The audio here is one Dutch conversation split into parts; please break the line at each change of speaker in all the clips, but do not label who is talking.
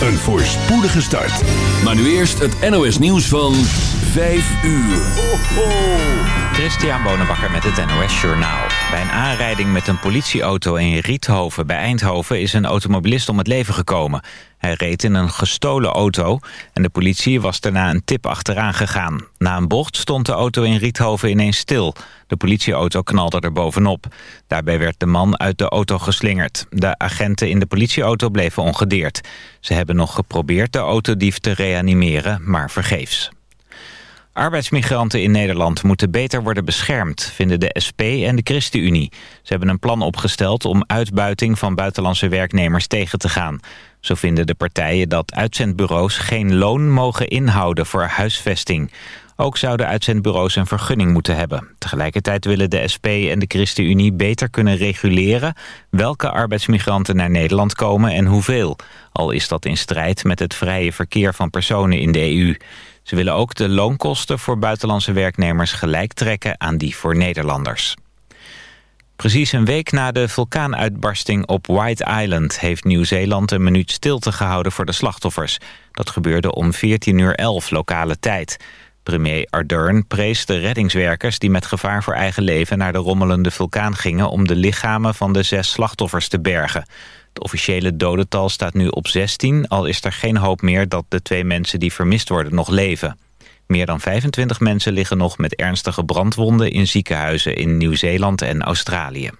een voorspoedige start.
Maar nu eerst het NOS nieuws van 5 uur. Ho, ho.
Christian Bonenbakker met het NOS Journaal. Bij een aanrijding met een politieauto in Riethoven bij Eindhoven... is een automobilist om het leven gekomen. Hij reed in een gestolen auto en de politie was daarna een tip achteraan gegaan. Na een bocht stond de auto in Riethoven ineens stil. De politieauto knalde er bovenop. Daarbij werd de man uit de auto geslingerd. De agenten in de politieauto bleven ongedeerd. Ze hebben nog geprobeerd de autodief te reanimeren, maar vergeefs. Arbeidsmigranten in Nederland moeten beter worden beschermd, vinden de SP en de ChristenUnie. Ze hebben een plan opgesteld om uitbuiting van buitenlandse werknemers tegen te gaan. Zo vinden de partijen dat uitzendbureaus geen loon mogen inhouden voor huisvesting. Ook zouden uitzendbureaus een vergunning moeten hebben. Tegelijkertijd willen de SP en de ChristenUnie beter kunnen reguleren... welke arbeidsmigranten naar Nederland komen en hoeveel. Al is dat in strijd met het vrije verkeer van personen in de EU. Ze willen ook de loonkosten voor buitenlandse werknemers gelijk trekken aan die voor Nederlanders. Precies een week na de vulkaanuitbarsting op White Island... heeft Nieuw-Zeeland een minuut stilte gehouden voor de slachtoffers. Dat gebeurde om 14.11 uur 11 lokale tijd. Premier Ardern prees de reddingswerkers die met gevaar voor eigen leven... naar de rommelende vulkaan gingen om de lichamen van de zes slachtoffers te bergen. Het officiële dodental staat nu op 16, al is er geen hoop meer dat de twee mensen die vermist worden nog leven. Meer dan 25 mensen liggen nog met ernstige brandwonden in ziekenhuizen in Nieuw-Zeeland en Australië.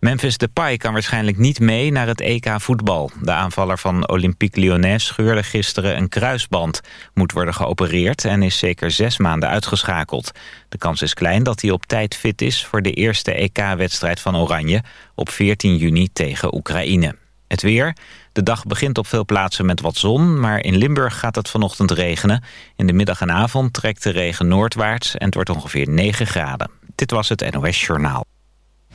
Memphis Depay kan waarschijnlijk niet mee naar het EK voetbal. De aanvaller van Olympique Lyonnais scheurde gisteren een kruisband. Moet worden geopereerd en is zeker zes maanden uitgeschakeld. De kans is klein dat hij op tijd fit is voor de eerste EK-wedstrijd van Oranje... op 14 juni tegen Oekraïne. Het weer. De dag begint op veel plaatsen met wat zon, maar in Limburg gaat het vanochtend regenen. In de middag en avond trekt de regen noordwaarts en het wordt ongeveer 9 graden. Dit was het NOS Journaal.